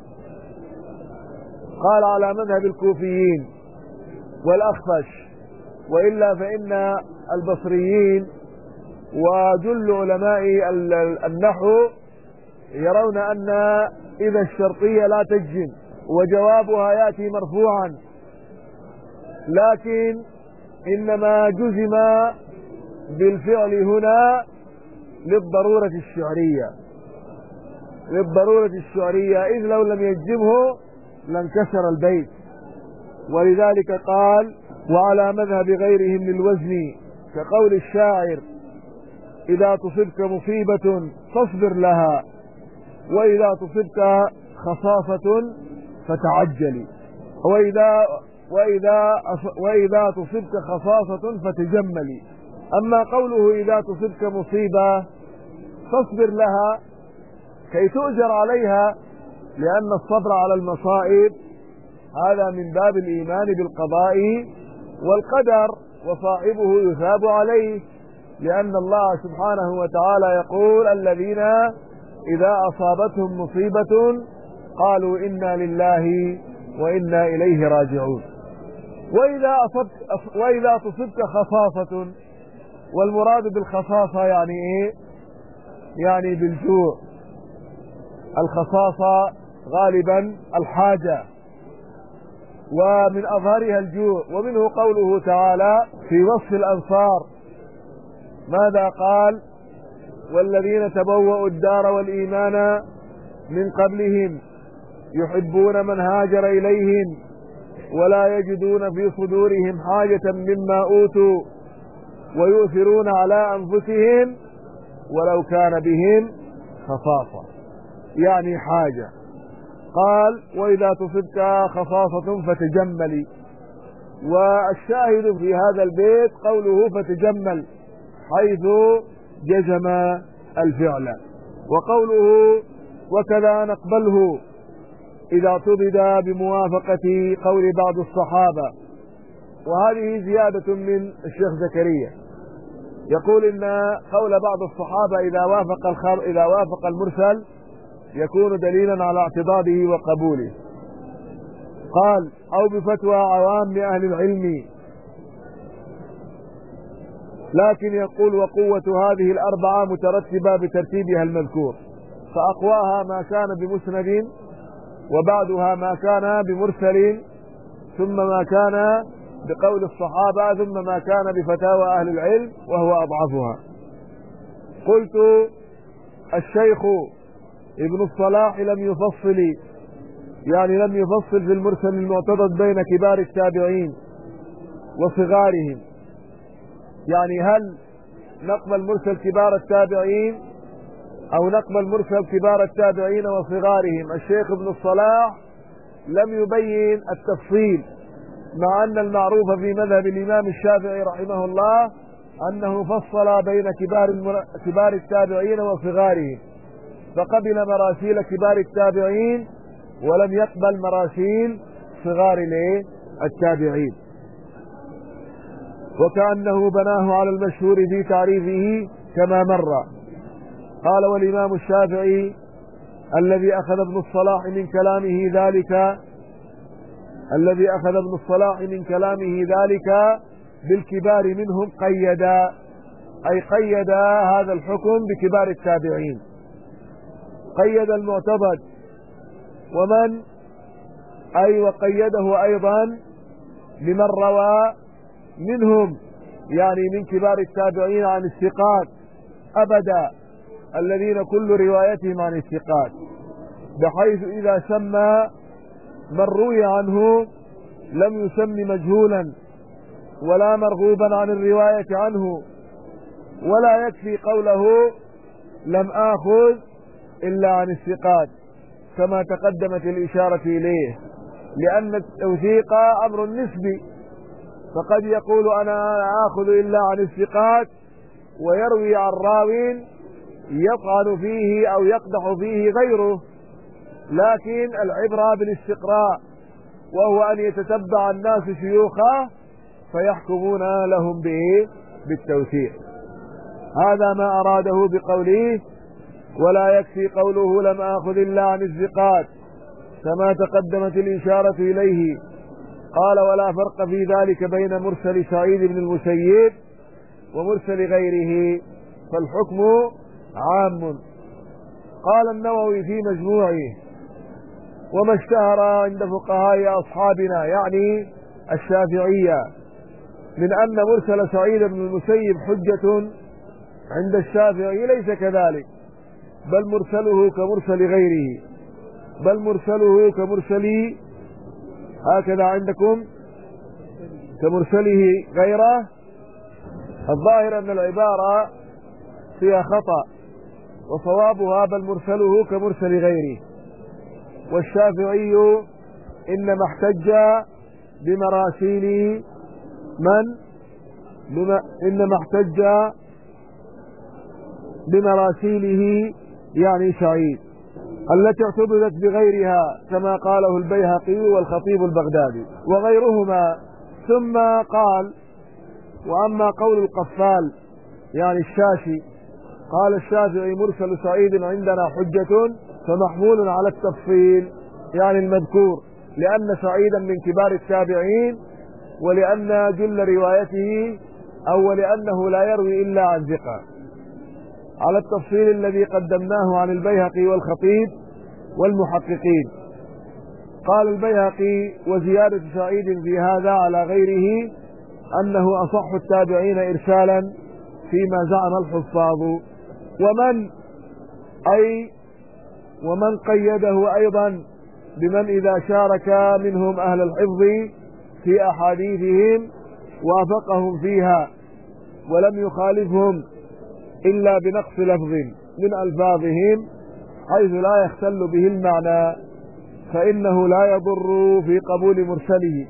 Speaker 1: قال على مذهب الكوفيين والأخفش وإلا فإن البصريين وجل علماء النحو يرون أن إذا الشرطية لا تجزم وجوابها يأتي مرفوعا لكن إنما جزم بالفعل هنا للضرورة الشعرية للضرورة الشعرية إذ لو لم يجبه لانكسر البيت ولذلك قال وعلى مذهب غيرهم للوزن كقول الشاعر إذا تصبك مصيبة فاصبر لها وإذا تصبك خصافة فتعجلي وإذا وإذا وإذا تصبك خصاصة فتجملي أما قوله إذا تصبك مصيبة فاصبر لها كي تؤجر عليها لأن الصبر على المصائب هذا من باب الإيمان بالقضاء والقدر وصائبه يثاب عليه لأن الله سبحانه وتعالى يقول الذين إذا أصابتهم مصيبة قالوا إنا لله وإنا إليه راجعون وإذا, أصبت وإذا تصبك خصاصه والمراد بالخصاصه يعني إيه يعني بالجوع الخصاصة غالبا الحاجة ومن أظهرها الجوع ومنه قوله تعالى في وصف الأنصار ماذا قال والذين تبوأوا الدار والإيمان من قبلهم يحبون من هاجر إليهم ولا يجدون في صدورهم حاجة مما أوتوا ويؤثرون على أنفسهم ولو كان بهم خصاصة يعني حاجة قال وإذا تصبك خفافة فتجملي والشاهد في هذا البيت قوله فتجمل حيث جزم الفعل وقوله وكذا نقبله إذا طبد بموافقة قول بعض الصحابة وهذه زيادة من الشيخ زكريا يقول إن قول بعض الصحابة إذا وافق الخر إذا وافق المرسل يكون دليلا على اعتضاده وقبوله قال او بفتوى عوام اهل العلم لكن يقول وقوة هذه الأربعة مترتبة بترتيبها المذكور فأقواها ما كان بمسند وبعدها ما كان بمرسل ثم ما كان بقول الصحابة ثم ما كان بفتاوى أهل العلم وهو أضعفها قلت الشيخ ابن الصلاح لم يفصل يعني لم يفصل في المرسل المعتضد بين كبار التابعين وصغارهم يعني هل نقبل مرسل كبار التابعين او نقبل مرسل كبار التابعين وصغارهم الشيخ ابن الصلاح لم يبين التفصيل مع ان المعروف في مذهب الامام الشافعي رحمه الله انه فصل بين كبار كبار التابعين وصغارهم فقبل مراسيل كبار التابعين ولم يقبل مراسيل صغار التابعين وكأنه بناه على المشهور في تعريفه كما مر قال والإمام الشافعي الذي أخذ ابن الصلاح من كلامه ذلك الذي أخذ ابن الصلاح من كلامه ذلك بالكبار منهم قيدا أي قيدا هذا الحكم بكبار التابعين قيد المعتبر ومن أي وقيده أيضا لمن روى منهم يعني من كبار التابعين عن الثقات أبدا الذين كل روايتهم عن الثقات بحيث إذا سمى من روي عنه لم يسم مجهولا ولا مرغوبا عن الرواية عنه ولا يكفي قوله لم آخذ إلا عن الثقات كما تقدمت الإشارة إليه لأن التوثيق أمر نسبي فقد يقول أنا آخذ إلا عن الثقات ويروي عن راوي يطعن فيه أو يقدح فيه غيره لكن العبرة بالاستقراء وهو أن يتتبع الناس شيوخه فيحكمون لهم به بالتوثيق هذا ما أراده بقوله ولا يكفي قوله لم آخذ إلا عن الزقات كما تقدمت الإشارة إليه قال ولا فرق في ذلك بين مرسل سعيد بن المسيب ومرسل غيره فالحكم عام قال النووي في مجموعه وما اشتهر عند فقهاء أصحابنا يعني الشافعية من أن مرسل سعيد بن المسيب حجة عند الشافعي ليس كذلك بل مرسله كمرسل غيره بل مرسله كمرسلي هكذا عندكم كمرسله غيره الظاهر أن العبارة فيها خطأ وصوابها بل مرسله كمرسل غيره والشافعي إنما احتج بمراسيل من بما إنما احتج بمراسيله يعني سعيد التي اعتبرت بغيرها كما قاله البيهقي والخطيب البغدادي وغيرهما ثم قال وأما قول القفال يعني الشاشي قال الشافعي مرسل سعيد عندنا حجة فمحمول على التفصيل يعني المذكور لأن سعيدا من كبار التابعين ولأن جل روايته أو لأنه لا يروي إلا عن ثقة على التفصيل الذي قدمناه عن البيهقي والخطيب والمحققين قال البيهقي وزيادة سعيد في هذا على غيره أنه أصح التابعين إرسالا فيما زعم الحفاظ ومن أي ومن قيده أيضا بمن إذا شارك منهم أهل الحفظ في أحاديثهم وافقهم فيها ولم يخالفهم إلا بنقص لفظ من ألفاظهم حيث لا يختل به المعنى فإنه لا يضر في قبول مرسله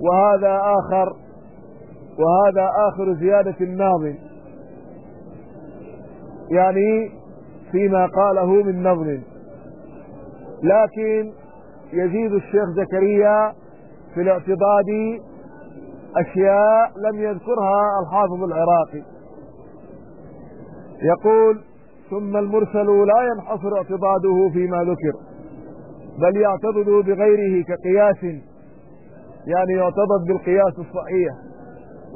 Speaker 1: وهذا آخر وهذا آخر زيادة الناظم يعني فيما قاله من نظم لكن يزيد الشيخ زكريا في الاعتضاد أشياء لم يذكرها الحافظ العراقي يقول ثم المرسل لا ينحصر اعتضاده فيما ذكر بل يعتضد بغيره كقياس يعني يعتضد بالقياس الصحيح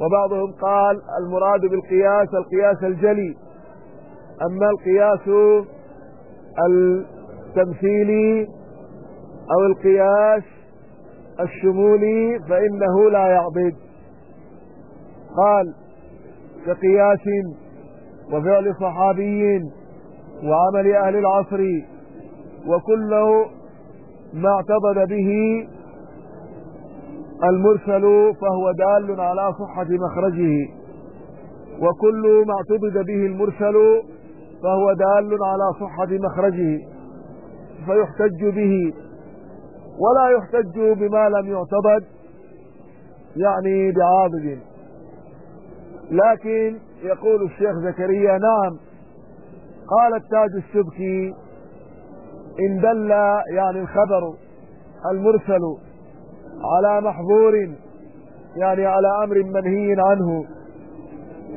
Speaker 1: وبعضهم قال المراد بالقياس القياس الجلي أما القياس التمثيلي أو القياس الشمولي فإنه لا يعضد قال كقياس وفعل الصحابيين وعمل أهل العصر وكله ما اعتبر به المرسل فهو دال على صحة مخرجه وكل ما اعتبد به المرسل فهو دال على صحة مخرجه فيحتج به ولا يحتج بما لم يعتبد يعني بعاضد لكن يقول الشيخ زكريا نعم قال التاج السبكي إن دل يعني الخبر المرسل على محظور يعني على أمر منهي عنه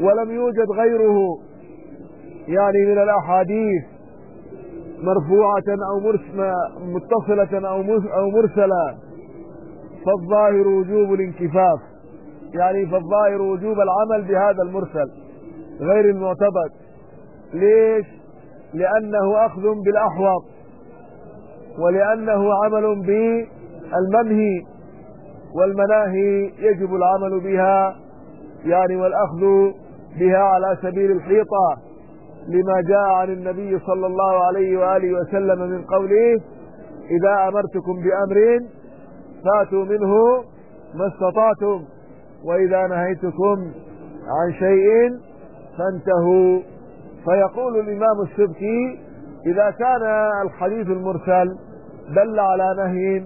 Speaker 1: ولم يوجد غيره يعني من الأحاديث مرفوعة أو متصلة أو مرسلة فالظاهر وجوب الانكفاف يعني فالظاهر وجوب العمل بهذا المرسل غير المعتبر ليش لانه اخذ بالاحوط ولانه عمل بالمنهي والمناهي يجب العمل بها يعني والاخذ بها على سبيل الحيطه لما جاء عن النبي صلى الله عليه واله وسلم من قوله اذا امرتكم بامر فاتوا منه ما استطعتم واذا نهيتكم عن شيء فانتهوا فيقول الإمام السبكي إذا كان الحديث المرسل دل على نهي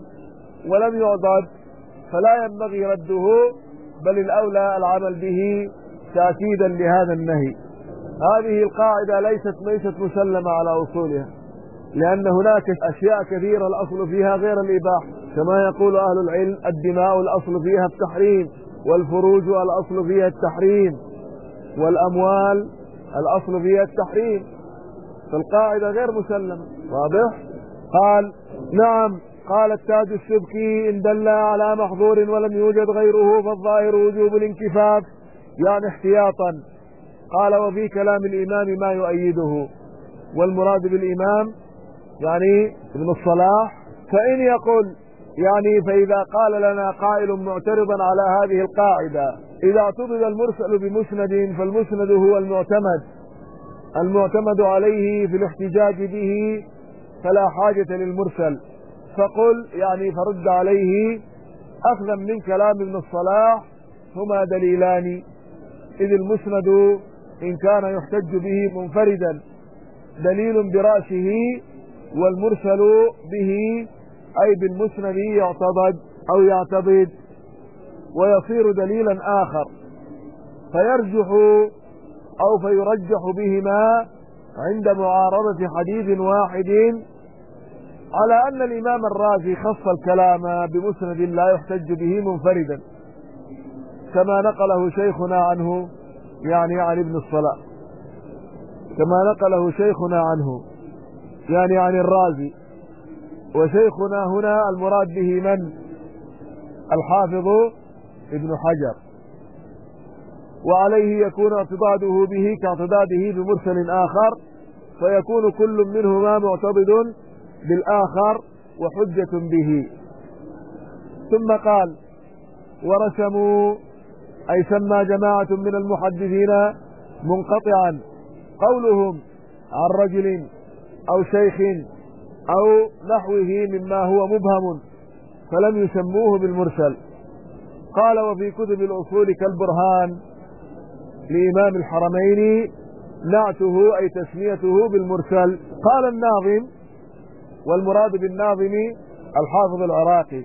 Speaker 1: ولم يعضد فلا ينبغي رده بل الأولى العمل به تأكيدا لهذا النهي هذه القاعدة ليست ليست مسلمة على أصولها لأن هناك أشياء كثيرة الأصل فيها غير الإباحة كما يقول أهل العلم الدماء الأصل فيها التحريم والفروج الأصل فيها التحريم والأموال الأصل فيها التحريم فالقاعدة غير مسلمة واضح قال نعم قال التاج السبكي إن دل على محظور ولم يوجد غيره فالظاهر وجوب الانكفاف يعني احتياطا قال وفي كلام الإمام ما يؤيده والمراد بالإمام يعني ابن الصلاح فإن يقول يعني فإذا قال لنا قائل معترضا على هذه القاعدة إذا اعتبر المرسل بمسند فالمسند هو المعتمد المعتمد عليه في الاحتجاج به فلا حاجة للمرسل فقل يعني فرد عليه أخذا من كلام ابن الصلاح هما دليلان إذ المسند إن كان يحتج به منفردا دليل برأسه والمرسل به أي بالمسند يعتضد أو يعتضد ويصير دليلا آخر فيرجح أو فيرجح بهما عند معارضة حديث واحد على أن الإمام الرازي خص الكلام بمسند لا يحتج به منفردا كما نقله شيخنا عنه يعني عن ابن الصلاة كما نقله شيخنا عنه يعني عن الرازي وشيخنا هنا المراد به من الحافظ ابن حجر وعليه يكون اعتضاده به كاعتضاده بمرسل آخر فيكون كل منهما معتضد بالآخر وحجة به ثم قال ورسموا أي سمى جماعة من المحدثين منقطعا قولهم عن رجل أو شيخ أو نحوه مما هو مبهم فلم يسموه بالمرسل قال وفي كتب الأصول كالبرهان لإمام الحرمين نعته أي تسميته بالمرسل قال الناظم والمراد بالناظم الحافظ العراقي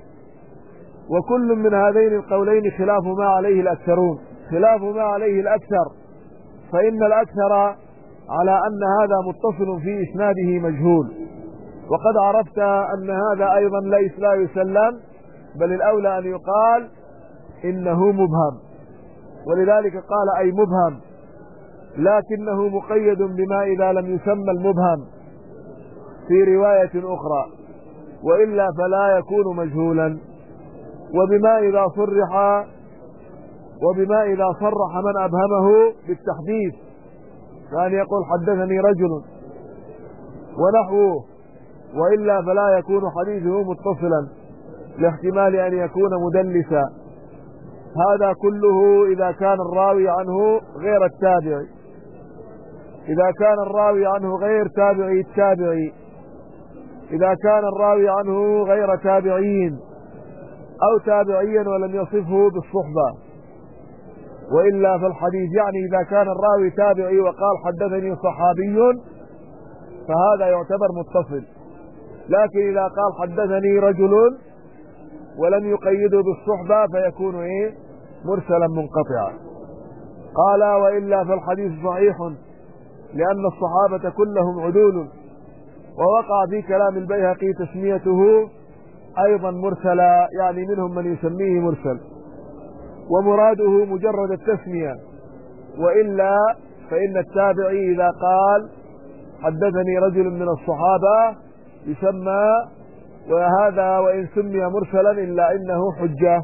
Speaker 1: وكل من هذين القولين خلاف ما عليه الأكثرون خلاف ما عليه الأكثر فإن الأكثر على أن هذا متصل في إسناده مجهول وقد عرفت أن هذا أيضا ليس لا يسلم بل الأولى أن يقال إنه مبهم ولذلك قال أي مبهم لكنه مقيد بما إذا لم يسمى المبهم في رواية أخرى وإلا فلا يكون مجهولا وبما إذا صرح وبما إذا صرح من أبهمه بالتحديث كان يقول حدثني رجل ونحوه وإلا فلا يكون حديثه متصلا لاحتمال أن يكون مدلسا هذا كله إذا كان الراوي عنه غير التابعي إذا كان الراوي عنه غير تابعي التابعي إذا كان الراوي عنه غير تابعين أو تابعيا ولم يصفه بالصحبة وإلا فالحديث يعني إذا كان الراوي تابعي وقال حدثني صحابي فهذا يعتبر متصل لكن إذا قال حدثني رجل ولم يقيده بالصحبة فيكون إيه مرسلا منقطعا قال وإلا فالحديث صحيح لأن الصحابة كلهم عدول ووقع في كلام البيهقي تسميته أيضا مرسلا يعني منهم من يسميه مرسل ومراده مجرد التسمية وإلا فإن التابعي إذا قال حدثني رجل من الصحابة يسمى وهذا وإن سمي مرسلا إلا إنه حجة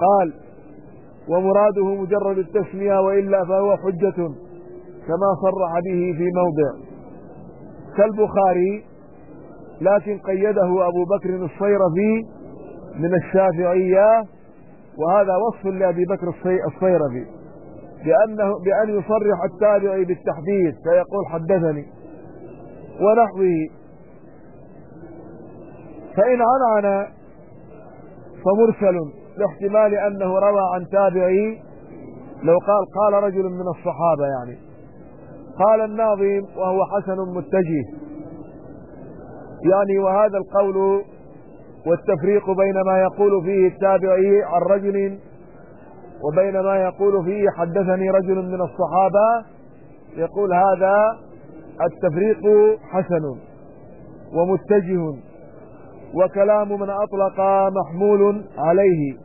Speaker 1: قال ومراده مجرد التسمية وإلا فهو حجة كما صرح به في موضع كالبخاري لكن قيده أبو بكر الصيرفي من الشافعية وهذا وصف لأبي بكر الصيرفي بأنه بأن يصرح التابعي بالتحديث فيقول حدثني ونحوه فإن عنعن فمرسل لاحتمال أنه روى عن تابعي لو قال قال رجل من الصحابة يعني قال الناظم وهو حسن متجه يعني وهذا القول والتفريق بين ما يقول فيه التابعي عن رجل وبين ما يقول فيه حدثني رجل من الصحابة يقول هذا التفريق حسن ومتجه وكلام من أطلق محمول عليه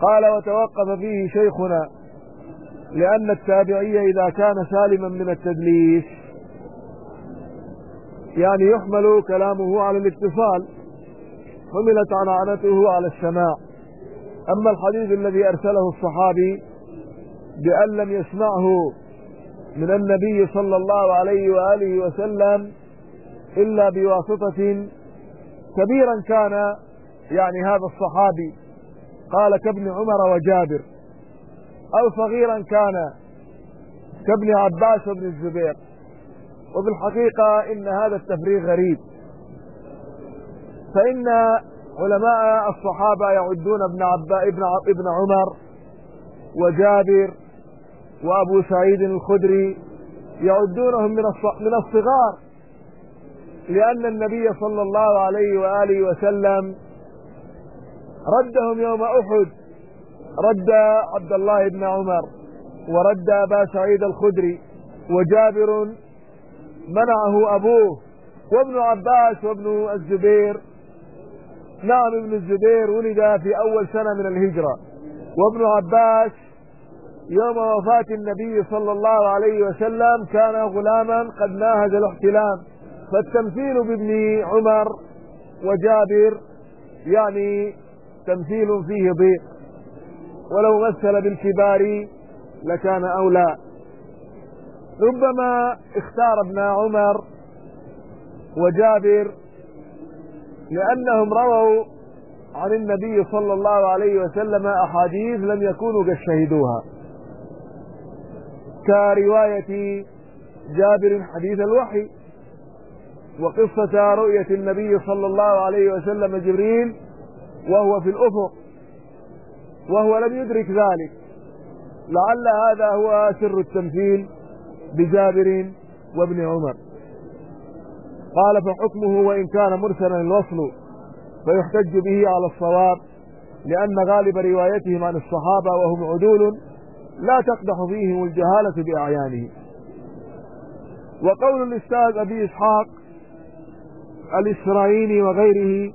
Speaker 1: قال وتوقف فيه شيخنا لأن التابعي إذا كان سالما من التدليس يعني يحمل كلامه على الاتصال حملت عنعنته على السماع أما الحديث الذي أرسله الصحابي بأن لم يسمعه من النبي صلى الله عليه وآله وسلم إلا بواسطة كبيرا كان يعني هذا الصحابي قال كابن عمر وجابر أو صغيرا كان كابن عباس وابن الزبير وفي الحقيقة إن هذا التفريغ غريب فإن علماء الصحابة يعدون ابن عبا ابن, ابن عمر وجابر وأبو سعيد الخدري يعدونهم من من الصغار لأن النبي صلى الله عليه وآله وسلم ردهم يوم أحد رد عبد الله بن عمر ورد أبا سعيد الخدري وجابر منعه أبوه وابن عباس وابن الزبير نعم ابن الزبير ولد في أول سنة من الهجرة وابن عباس يوم وفاة النبي صلى الله عليه وسلم كان غلاما قد ناهز الاحتلام فالتمثيل بابن عمر وجابر يعني تمثيل فيه ضيق ولو مثل بالكبار لكان أولى ربما اختار ابن عمر وجابر لأنهم رووا عن النبي صلى الله عليه وسلم أحاديث لم يكونوا قد شهدوها كرواية جابر حديث الوحي وقصة رؤية النبي صلى الله عليه وسلم جبريل وهو في الأفق وهو لم يدرك ذلك لعل هذا هو سر التمثيل بجابر وابن عمر قال فحكمه وإن كان مرسلا الوصل فيحتج به على الصواب لأن غالب روايتهم عن الصحابة وهم عدول لا تقدح فيهم الجهالة بأعيانه وقول الأستاذ أبي إسحاق الإسرائيلي وغيره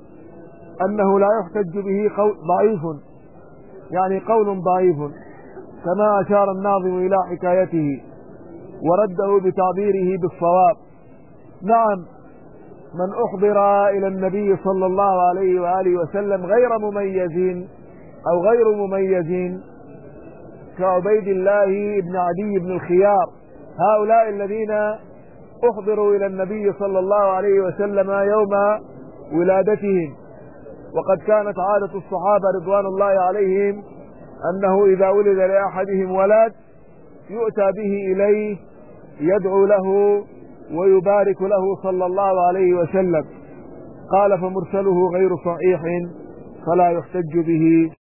Speaker 1: أنه لا يحتج به قول ضعيف يعني قول ضعيف كما أشار الناظم إلى حكايته ورده بتعبيره بالصواب نعم من أحضر إلى النبي صلى الله عليه وآله وسلم غير مميز أو غير مميز كعبيد الله بن عدي بن الخيار هؤلاء الذين احضروا الى النبي صلى الله عليه وسلم يوم ولادتهم وقد كانت عادة الصحابة رضوان الله عليهم انه اذا ولد لاحدهم ولد يؤتى به اليه يدعو له ويبارك له صلى الله عليه وسلم قال فمرسله غير صحيح فلا يحتج به